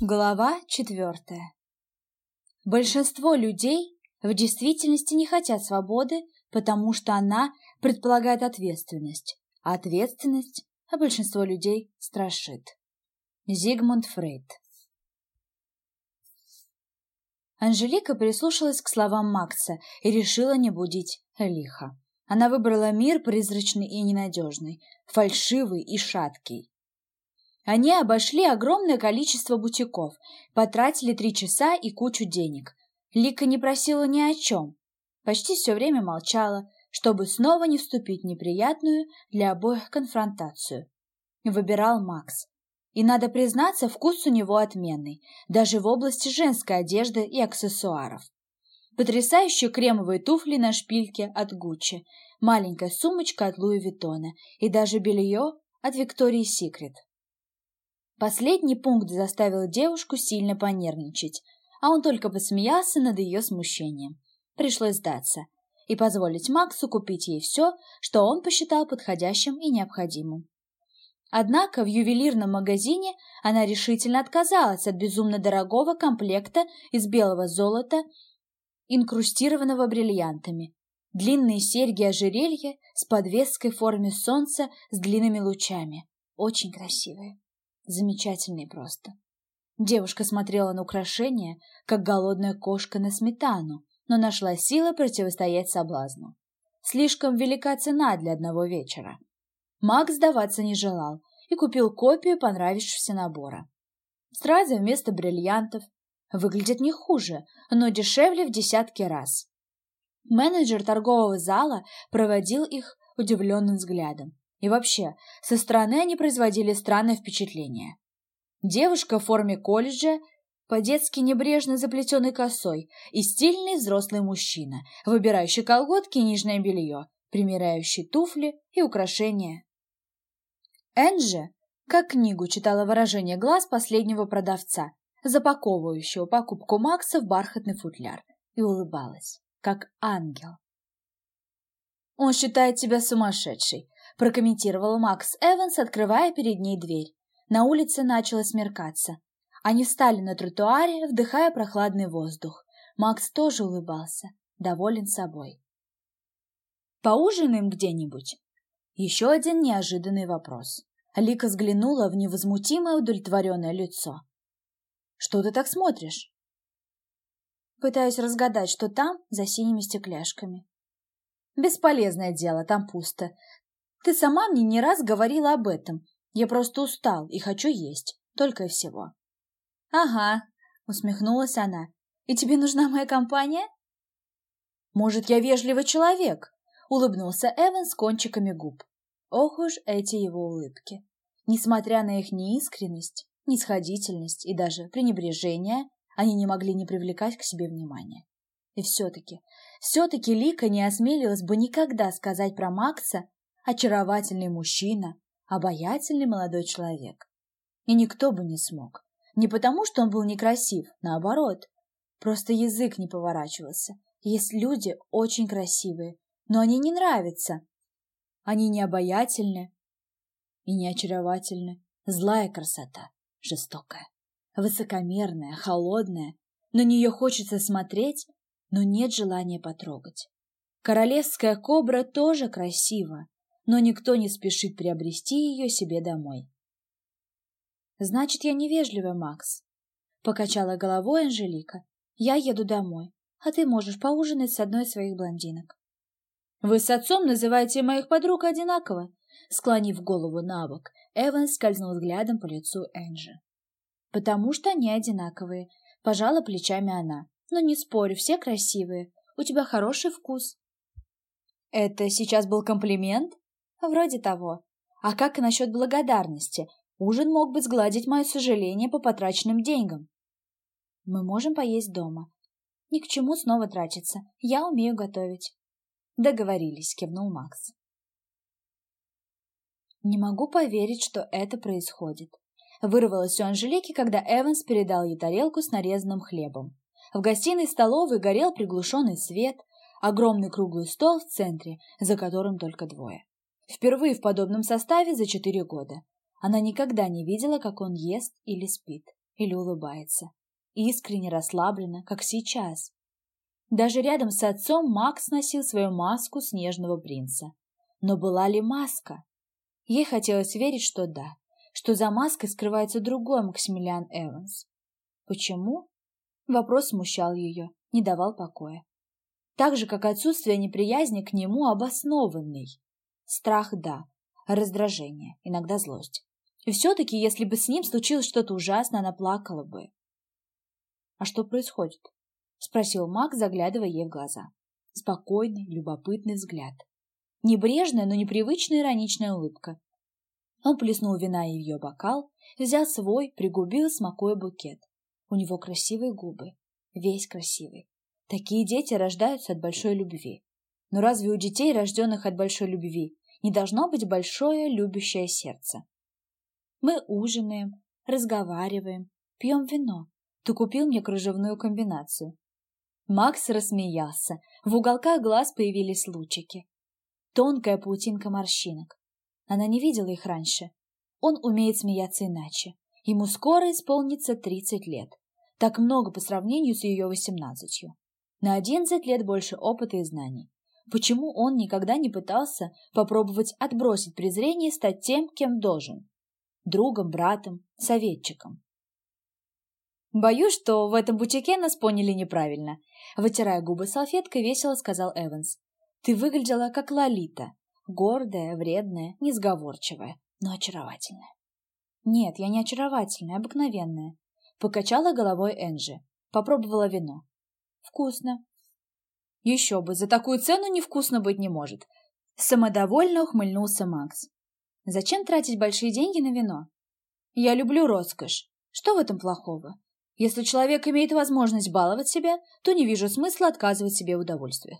Глава четвертая. Большинство людей в действительности не хотят свободы, потому что она предполагает ответственность, а ответственность, а большинство людей страшит. Зигмунд Фрейд. Анжелика прислушалась к словам Макса и решила не будить лихо. Она выбрала мир призрачный и ненадежный, фальшивый и шаткий. Они обошли огромное количество бутиков, потратили три часа и кучу денег. Лика не просила ни о чем. Почти все время молчала, чтобы снова не вступить в неприятную для обоих конфронтацию. Выбирал Макс. И, надо признаться, вкус у него отменный, даже в области женской одежды и аксессуаров. Потрясающие кремовые туфли на шпильке от Гуччи, маленькая сумочка от Луи Виттона и даже белье от Виктории Секрет. Последний пункт заставил девушку сильно понервничать, а он только посмеялся над ее смущением. Пришлось сдаться и позволить Максу купить ей все, что он посчитал подходящим и необходимым. Однако в ювелирном магазине она решительно отказалась от безумно дорогого комплекта из белого золота, инкрустированного бриллиантами. Длинные серьги-ожерелья с подвеской в форме солнца с длинными лучами. Очень красивые. Замечательный просто. Девушка смотрела на украшение, как голодная кошка на сметану, но нашла силы противостоять соблазну. Слишком велика цена для одного вечера. Макс сдаваться не желал и купил копию понравившегося набора. Стразы вместо бриллиантов. Выглядят не хуже, но дешевле в десятки раз. Менеджер торгового зала проводил их удивленным взглядом. И вообще, со стороны они производили странное впечатление. Девушка в форме колледжа, по-детски небрежно заплетенной косой, и стильный взрослый мужчина, выбирающий колготки и нижнее белье, примеряющий туфли и украшения. Энджи, как книгу, читала выражение глаз последнего продавца, запаковывающего покупку Макса в бархатный футляр, и улыбалась, как ангел. «Он считает тебя сумасшедшей», прокомментировал Макс Эванс, открывая перед ней дверь. На улице начало смеркаться. Они встали на тротуаре, вдыхая прохладный воздух. Макс тоже улыбался, доволен собой. «Поужинаем где-нибудь?» Еще один неожиданный вопрос. Лика взглянула в невозмутимое удовлетворенное лицо. «Что ты так смотришь?» Пытаюсь разгадать, что там, за синими стекляшками. «Бесполезное дело, там пусто. Ты сама мне не раз говорила об этом. Я просто устал и хочу есть. Только и всего. Ага, усмехнулась она. И тебе нужна моя компания? Может, я вежливый человек? Улыбнулся Эван с кончиками губ. Ох уж эти его улыбки. Несмотря на их неискренность, нисходительность и даже пренебрежение, они не могли не привлекать к себе внимания. И все-таки, все-таки Лика не осмелилась бы никогда сказать про Макса, очаровательный мужчина, обаятельный молодой человек. И никто бы не смог. Не потому, что он был некрасив, наоборот. Просто язык не поворачивался. Есть люди очень красивые, но они не нравятся. Они не обаятельны и не очаровательны. Злая красота, жестокая, высокомерная, холодная. На нее хочется смотреть, но нет желания потрогать. Королевская кобра тоже красива, но никто не спешит приобрести ее себе домой. «Значит, я невежливая, Макс», — покачала головой Анжелика. «Я еду домой, а ты можешь поужинать с одной из своих блондинок». «Вы с отцом называете моих подруг одинаково?» Склонив голову на бок, Эван скользнул взглядом по лицу Энджи. «Потому что они одинаковые», — пожала плечами она. «Но не спорю, все красивые. У тебя хороший вкус». «Это сейчас был комплимент?» Вроде того. А как насчет благодарности? Ужин мог бы сгладить мое сожаление по потраченным деньгам. Мы можем поесть дома. Ни к чему снова тратиться. Я умею готовить. Договорились, кивнул Макс. Не могу поверить, что это происходит. Вырвалось у Анжелики, когда Эванс передал ей тарелку с нарезанным хлебом. В гостиной столовой горел приглушенный свет, огромный круглый стол в центре, за которым только двое. Впервые в подобном составе за четыре года. Она никогда не видела, как он ест или спит, или улыбается. Искренне расслабленно, как сейчас. Даже рядом с отцом Макс носил свою маску снежного принца. Но была ли маска? Ей хотелось верить, что да, что за маской скрывается другой Максимилиан Эванс. Почему? Вопрос смущал ее, не давал покоя. Так же, как отсутствие неприязни к нему обоснованный. Страх – да, раздражение, иногда злость. И все-таки, если бы с ним случилось что-то ужасное, она плакала бы. «А что происходит?» — спросил Мак, заглядывая ей в глаза. Спокойный, любопытный взгляд. Небрежная, но непривычная ироничная улыбка. Он плеснул вина в ее бокал, взял свой, пригубил, смакуя букет. У него красивые губы, весь красивый. Такие дети рождаются от большой любви. Но разве у детей, рожденных от большой любви, не должно быть большое любящее сердце? Мы ужинаем, разговариваем, пьем вино. Ты купил мне кружевную комбинацию. Макс рассмеялся. В уголках глаз появились лучики. Тонкая паутинка морщинок. Она не видела их раньше. Он умеет смеяться иначе. Ему скоро исполнится тридцать лет. Так много по сравнению с ее восемнадцатью. На одиннадцать лет больше опыта и знаний. Почему он никогда не пытался попробовать отбросить презрение и стать тем, кем должен? Другом, братом, советчиком. «Боюсь, что в этом бутике нас поняли неправильно», — вытирая губы салфеткой, весело сказал Эванс. «Ты выглядела как Лолита, гордая, вредная, несговорчивая, но очаровательная». «Нет, я не очаровательная, обыкновенная», — покачала головой Энджи. Попробовала вино. «Вкусно». «Еще бы, за такую цену невкусно быть не может», — самодовольно ухмыльнулся Макс. «Зачем тратить большие деньги на вино?» «Я люблю роскошь. Что в этом плохого? Если человек имеет возможность баловать себя, то не вижу смысла отказывать себе в удовольствиях.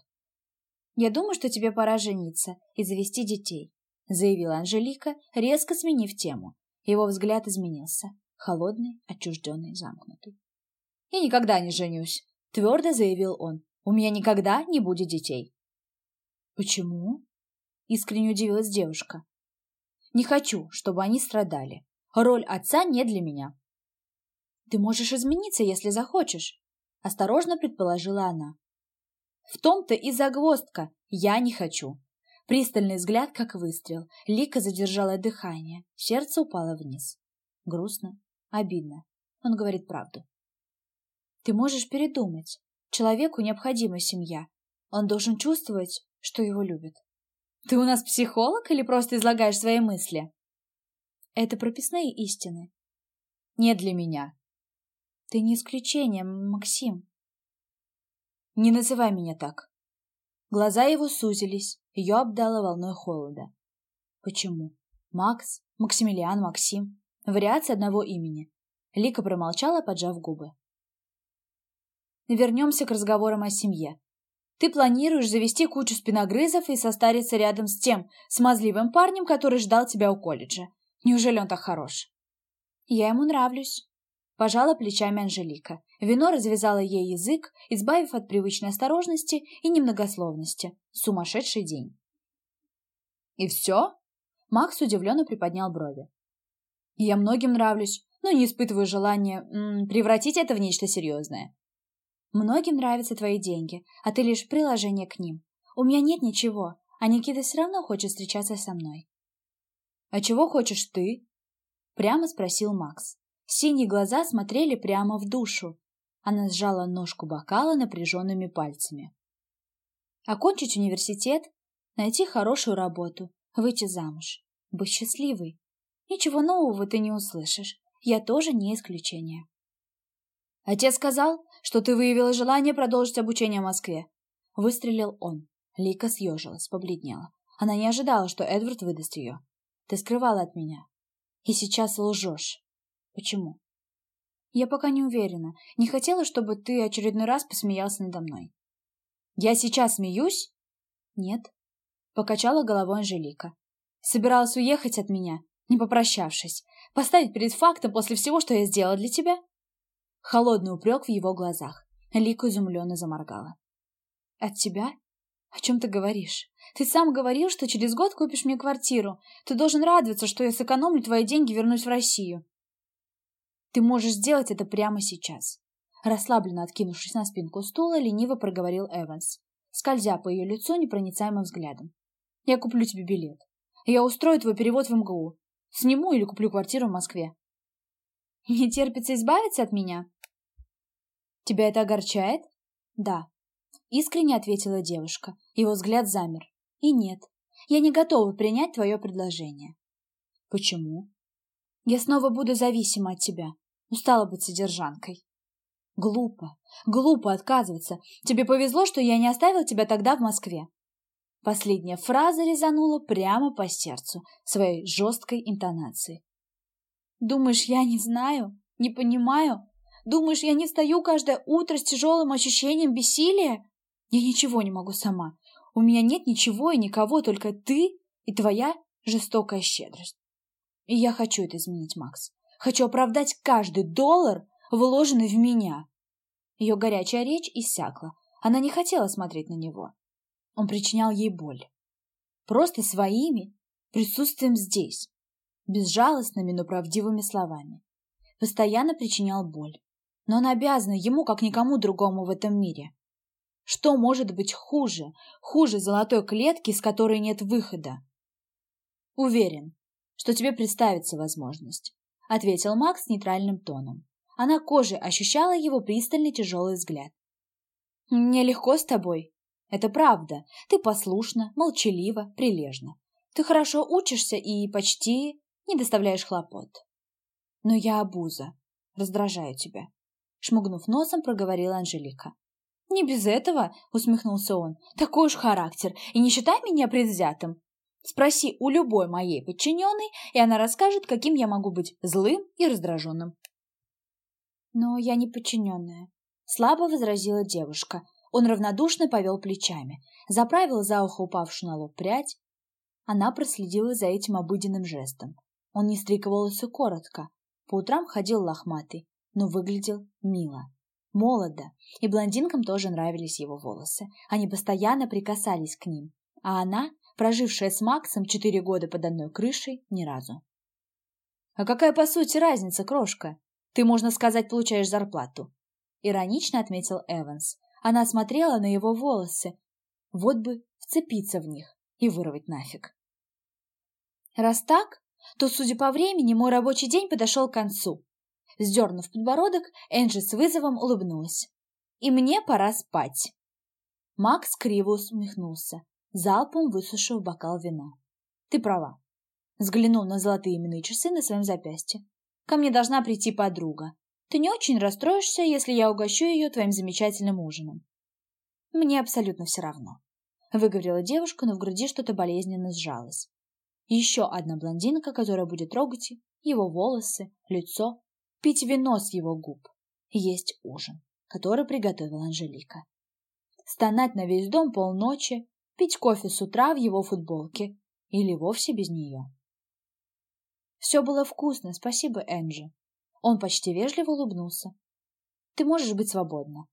«Я думаю, что тебе пора жениться и завести детей», — заявила Анжелика, резко сменив тему. Его взгляд изменился. Холодный, отчужденный, замкнутый. «Я никогда не женюсь», — твердо заявил он. «У меня никогда не будет детей». «Почему?» — искренне удивилась девушка. «Не хочу, чтобы они страдали. Роль отца не для меня. «Ты можешь измениться, если захочешь», — осторожно предположила она. «В том-то и загвоздка. Я не хочу». Пристальный взгляд, как выстрел. Лика задержала дыхание. Сердце упало вниз. Грустно, обидно. Он говорит правду. «Ты можешь передумать. Человеку необходима семья. Он должен чувствовать, что его любят». «Ты у нас психолог или просто излагаешь свои мысли?» «Это прописные истины». «Не для меня», ты не исключение, Максим. Не называй меня так. Глаза его сузились, ее обдало волной холода. Почему? Макс, Максимилиан, Максим. Вариация одного имени. Лика промолчала, поджав губы. Вернемся к разговорам о семье. Ты планируешь завести кучу спиногрызов и состариться рядом с тем смазливым парнем, который ждал тебя у колледжа. Неужели он так хорош? Я ему нравлюсь. Пожала плечами Анжелика. Вино развязало ей язык, избавив от привычной осторожности и немногословности. Сумасшедший день. «И все?» Макс удивленно приподнял брови. «Я многим нравлюсь, но не испытываю желания м -м, превратить это в нечто серьезное». «Многим нравятся твои деньги, а ты лишь приложение к ним. У меня нет ничего, а Никита все равно хочет встречаться со мной». «А чего хочешь ты?» Прямо спросил Макс. Синие глаза смотрели прямо в душу. Она сжала ножку бокала напряженными пальцами. Окончить университет, найти хорошую работу, выйти замуж, быть счастливой. Ничего нового ты не услышишь. Я тоже не исключение. Отец сказал, что ты выявила желание продолжить обучение в Москве. Выстрелил он. Лика съежилась, побледнела. Она не ожидала, что Эдвард выдаст ее. Ты скрывала от меня. И сейчас лжешь. Почему? Я пока не уверена. Не хотела, чтобы ты очередной раз посмеялся надо мной. Я сейчас смеюсь? Нет. Покачала головой Анжелика. Собиралась уехать от меня, не попрощавшись. Поставить перед фактом после всего, что я сделала для тебя? Холодный упрек в его глазах. Лика изумленно заморгала. От тебя? О чем ты говоришь? Ты сам говорил, что через год купишь мне квартиру. Ты должен радоваться, что я сэкономлю твои деньги и вернусь в Россию. Ты можешь сделать это прямо сейчас. Расслабленно откинувшись на спинку стула, лениво проговорил Эванс, скользя по ее лицу непроницаемым взглядом. «Я куплю тебе билет. Я устрою твой перевод в МГУ. Сниму или куплю квартиру в Москве». «Не терпится избавиться от меня?» «Тебя это огорчает?» «Да», — искренне ответила девушка. Его взгляд замер. «И нет, я не готова принять твое предложение». «Почему?» «Я снова буду зависима от тебя. Устала быть содержанкой». Глупо, глупо отказываться. Тебе повезло, что я не оставил тебя тогда в Москве. Последняя фраза резанула прямо по сердцу своей жесткой интонацией. Думаешь, я не знаю? Не понимаю? Думаешь, я не встаю каждое утро с тяжелым ощущением бессилия? Я ничего не могу сама. У меня нет ничего и никого, только ты и твоя жестокая щедрость. И я хочу это изменить, Макс. Хочу оправдать каждый доллар, вложенный в меня. Ее горячая речь иссякла. Она не хотела смотреть на него. Он причинял ей боль. Просто своими присутствием здесь, безжалостными, но правдивыми словами. Постоянно причинял боль. Но она обязана ему, как никому другому в этом мире. Что может быть хуже, хуже золотой клетки, с которой нет выхода? Уверен, что тебе представится возможность, ответил Макс нейтральным тоном. Она кожей ощущала его пристальный тяжелый взгляд. «Мне легко с тобой. Это правда. Ты послушна, молчалива, прилежна. Ты хорошо учишься и почти не доставляешь хлопот. Но я обуза. Раздражаю тебя. Шмугнув носом, проговорила Анжелика. «Не без этого», — усмехнулся он, — «такой уж характер, и не считай меня предвзятым. Спроси у любой моей подчиненной, и она расскажет, каким я могу быть злым и раздраженным. «Но я не подчиненная», — слабо возразила девушка. Он равнодушно повел плечами, заправил за ухо упавшую на лоб прядь. Она проследила за этим обыденным жестом. Он не стриг коротко, по утрам ходил лохматый, но выглядел мило. Молодо, и блондинкам тоже нравились его волосы. Они постоянно прикасались к ним, а она, прожившая с Максом четыре года под одной крышей, ни разу. «А какая по сути разница, крошка?» Ты, можно сказать, получаешь зарплату. Иронично отметил Эванс. Она смотрела на его волосы. Вот бы вцепиться в них и вырвать нафиг. Раз так, то, судя по времени, мой рабочий день подошел к концу. Сдернув подбородок, Энджи с вызовом улыбнулась. «И мне пора спать». Макс криво усмехнулся, залпом высушив бокал вина. «Ты права». Взглянул на золотые именные часы на своем запястье. Ко мне должна прийти подруга. Ты не очень расстроишься, если я угощу ее твоим замечательным ужином. Мне абсолютно все равно. Выговорила девушка, но в груди что-то болезненно сжалось. Еще одна блондинка, которая будет трогать его волосы, лицо, пить вино с его губ. Есть ужин, который приготовила Анжелика. Стонать на весь дом полночи, пить кофе с утра в его футболке или вовсе без нее. Все было вкусно, спасибо, Энджи. Он почти вежливо улыбнулся. Ты можешь быть свободна.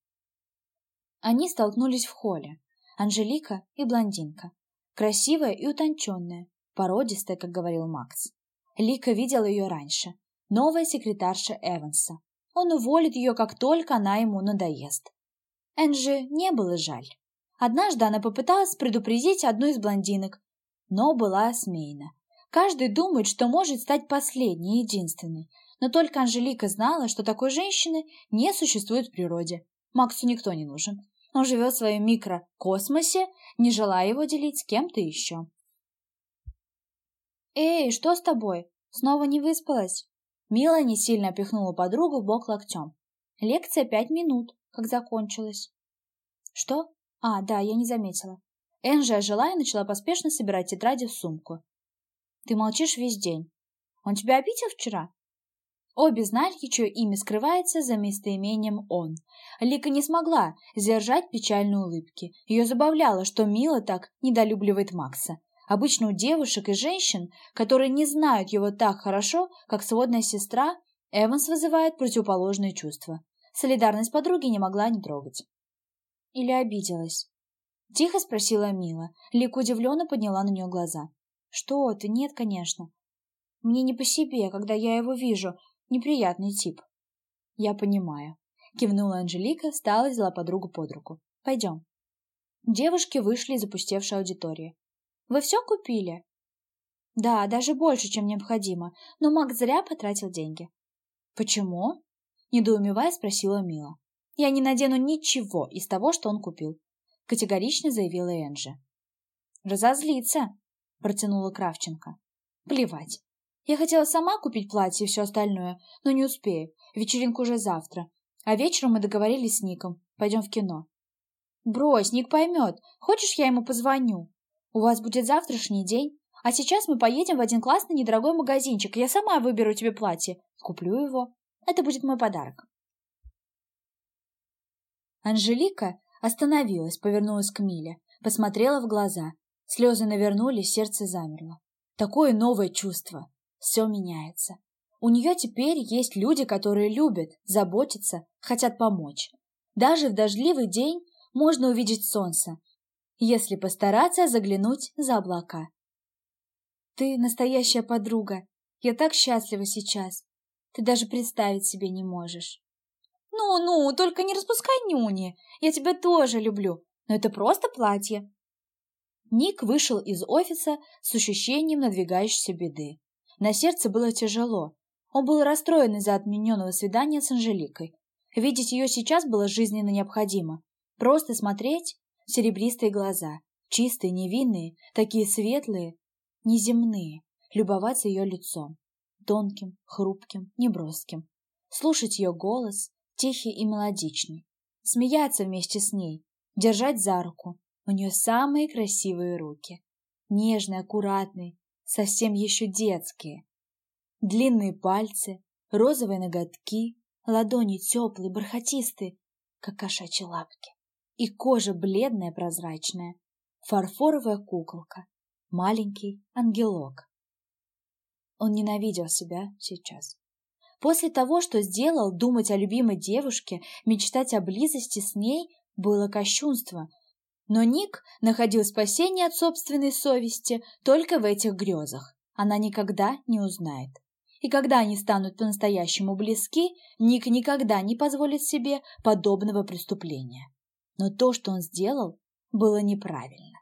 Они столкнулись в холле. Анжелика и блондинка. Красивая и утонченная, породистая, как говорил Макс. Лика видела ее раньше. Новая секретарша Эванса. Он уволит ее, как только она ему надоест. Энджи не было жаль. Однажды она попыталась предупредить одну из блондинок, но была осмеяна. Каждый думает, что может стать последней, единственной. Но только Анжелика знала, что такой женщины не существует в природе. Максу никто не нужен. Он живет в своем микрокосмосе, не желая его делить с кем-то еще. «Эй, что с тобой? Снова не выспалась?» Мила не сильно пихнула подругу в бок локтем. «Лекция пять минут, как закончилась». «Что? А, да, я не заметила». Энжи ожила и начала поспешно собирать тетради в сумку. Ты молчишь весь день. Он тебя обидел вчера?» Обе знали, чье имя скрывается за местоимением «он». Лика не смогла сдержать печальной улыбки. Ее забавляло, что Мила так недолюбливает Макса. Обычно у девушек и женщин, которые не знают его так хорошо, как сводная сестра, Эванс вызывает противоположные чувства. Солидарность подруги не могла не трогать. Или обиделась? Тихо спросила Мила. Лика удивленно подняла на нее глаза. Что ты? Нет, конечно. Мне не по себе, когда я его вижу. Неприятный тип. Я понимаю. Кивнула Анжелика, встала и взяла подругу под руку. Пойдем. Девушки вышли из опустевшей аудитории. Вы все купили? Да, даже больше, чем необходимо, но Макс зря потратил деньги. Почему? Недоумевая спросила Мила. Я не надену ничего из того, что он купил, категорично заявила Энджи. Разозлиться, протянула Кравченко. Плевать. Я хотела сама купить платье и все остальное, но не успею. Вечеринка уже завтра. А вечером мы договорились с Ником. Пойдем в кино. Брось, Ник поймет. Хочешь, я ему позвоню? У вас будет завтрашний день. А сейчас мы поедем в один классный недорогой магазинчик. Я сама выберу тебе платье. Куплю его. Это будет мой подарок. Анжелика остановилась, повернулась к Миле, посмотрела в глаза. Слезы навернулись, сердце замерло. Такое новое чувство. Все меняется. У нее теперь есть люди, которые любят, заботятся, хотят помочь. Даже в дождливый день можно увидеть солнце, если постараться заглянуть за облака. Ты настоящая подруга. Я так счастлива сейчас. Ты даже представить себе не можешь. Ну-ну, только не распускай нюни. Я тебя тоже люблю. Но это просто платье. Ник вышел из офиса с ощущением надвигающейся беды. На сердце было тяжело. Он был расстроен из-за отмененного свидания с Анжеликой. Видеть ее сейчас было жизненно необходимо. Просто смотреть серебристые глаза, чистые, невинные, такие светлые, неземные, любоваться ее лицом, тонким, хрупким, неброским, слушать ее голос, тихий и мелодичный, смеяться вместе с ней, держать за руку, у нее самые красивые руки, нежные, аккуратные, совсем еще детские, длинные пальцы, розовые ноготки, ладони теплые, бархатистые, как кошачьи лапки, и кожа бледная, прозрачная, фарфоровая куколка, маленький ангелок. Он ненавидел себя сейчас. После того, что сделал, думать о любимой девушке, мечтать о близости с ней было кощунство. Но Ник находил спасение от собственной совести только в этих грезах. Она никогда не узнает. И когда они станут по-настоящему близки, Ник никогда не позволит себе подобного преступления. Но то, что он сделал, было неправильно,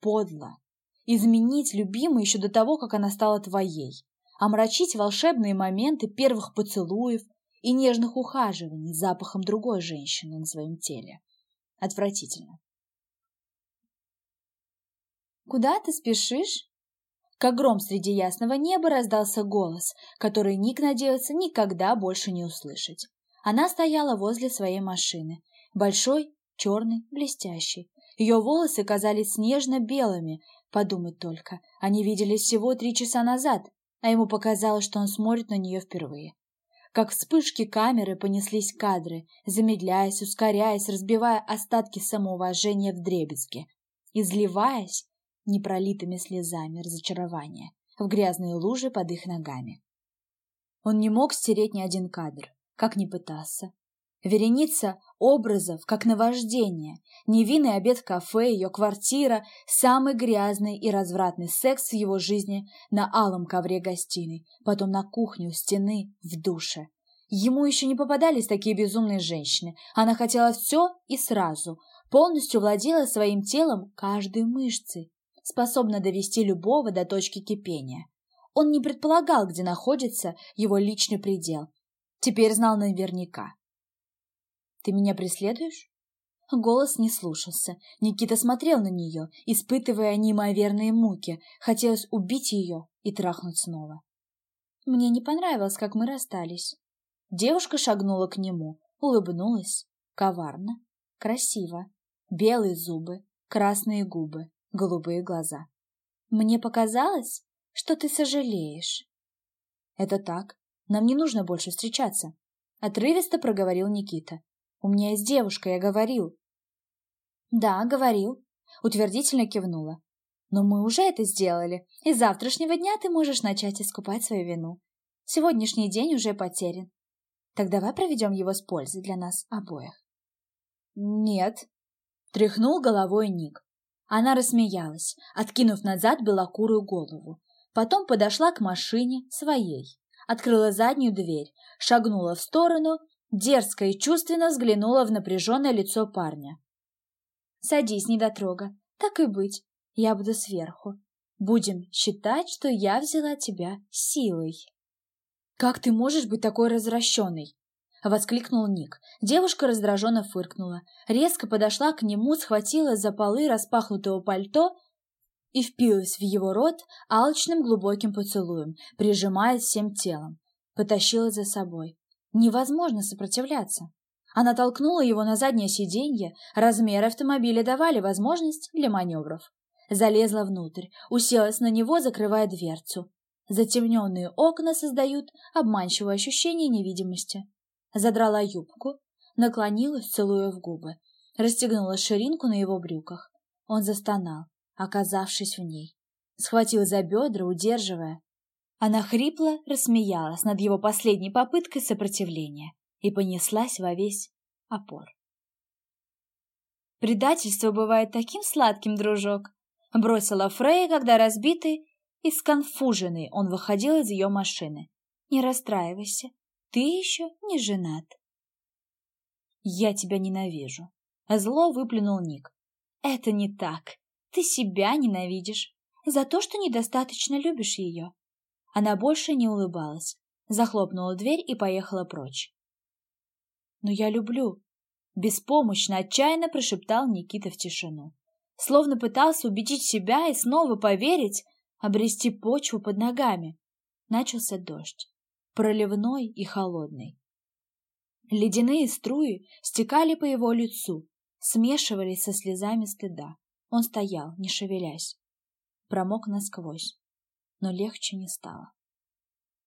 подло, изменить любимую еще до того, как она стала твоей, омрачить волшебные моменты первых поцелуев и нежных ухаживаний запахом другой женщины на своем теле. Отвратительно. «Куда ты спешишь?» Как гром среди ясного неба раздался голос, который Ник надеялся никогда больше не услышать. Она стояла возле своей машины, большой, черный, блестящий. Ее волосы казались снежно-белыми, Подумать только, они виделись всего три часа назад, а ему показалось, что он смотрит на нее впервые. Как вспышки камеры понеслись кадры, замедляясь, ускоряясь, разбивая остатки самоуважения в дребезге, изливаясь непролитыми слезами разочарования в грязные лужи под их ногами. Он не мог стереть ни один кадр, как ни пытался, Вереница образов, как наваждение, невинный обед в кафе, ее квартира, самый грязный и развратный секс в его жизни на алом ковре гостиной, потом на кухне у стены, в душе. Ему еще не попадались такие безумные женщины. Она хотела все и сразу, полностью владела своим телом каждой мышцей, способна довести любого до точки кипения. Он не предполагал, где находится его личный предел. Теперь знал наверняка. Ты меня преследуешь?» Голос не слушался. Никита смотрел на нее, испытывая неимоверные муки. Хотелось убить ее и трахнуть снова. Мне не понравилось, как мы расстались. Девушка шагнула к нему, улыбнулась. Коварно, красиво. Белые зубы, красные губы, голубые глаза. Мне показалось, что ты сожалеешь. Это так. Нам не нужно больше встречаться. Отрывисто проговорил Никита. У меня есть девушка, я говорил. Да, говорил. Утвердительно кивнула. Но мы уже это сделали, и с завтрашнего дня ты можешь начать искупать свою вину. Сегодняшний день уже потерян. Так давай проведем его с пользой для нас обоих. Нет. Тряхнул головой Ник. Она рассмеялась, откинув назад белокурую голову. Потом подошла к машине своей, открыла заднюю дверь, шагнула в сторону дерзко и чувственно взглянула в напряженное лицо парня. «Садись, недотрога. Так и быть. Я буду сверху. Будем считать, что я взяла тебя силой». «Как ты можешь быть такой развращенной?» — воскликнул Ник. Девушка раздраженно фыркнула, резко подошла к нему, схватила за полы распахнутого пальто и впилась в его рот алчным глубоким поцелуем, прижимая всем телом. Потащила за собой. Невозможно сопротивляться. Она толкнула его на заднее сиденье, размеры автомобиля давали возможность для маневров. Залезла внутрь, уселась на него, закрывая дверцу. Затемненные окна создают обманчивое ощущение невидимости. Задрала юбку, наклонилась, целуя в губы, расстегнула ширинку на его брюках. Он застонал, оказавшись в ней. Схватил за бедра, удерживая. Она хрипло рассмеялась над его последней попыткой сопротивления и понеслась во весь опор. «Предательство бывает таким сладким, дружок!» Бросила Фрея, когда разбитый и сконфуженный он выходил из ее машины. «Не расстраивайся, ты еще не женат». «Я тебя ненавижу», — зло выплюнул Ник. «Это не так. Ты себя ненавидишь за то, что недостаточно любишь ее». Она больше не улыбалась, захлопнула дверь и поехала прочь. «Но я люблю», — беспомощно, отчаянно прошептал Никита в тишину. Словно пытался убедить себя и снова поверить, обрести почву под ногами. Начался дождь, проливной и холодный. Ледяные струи стекали по его лицу, смешивались со слезами стыда. Он стоял, не шевелясь. Промок насквозь, но легче не стало.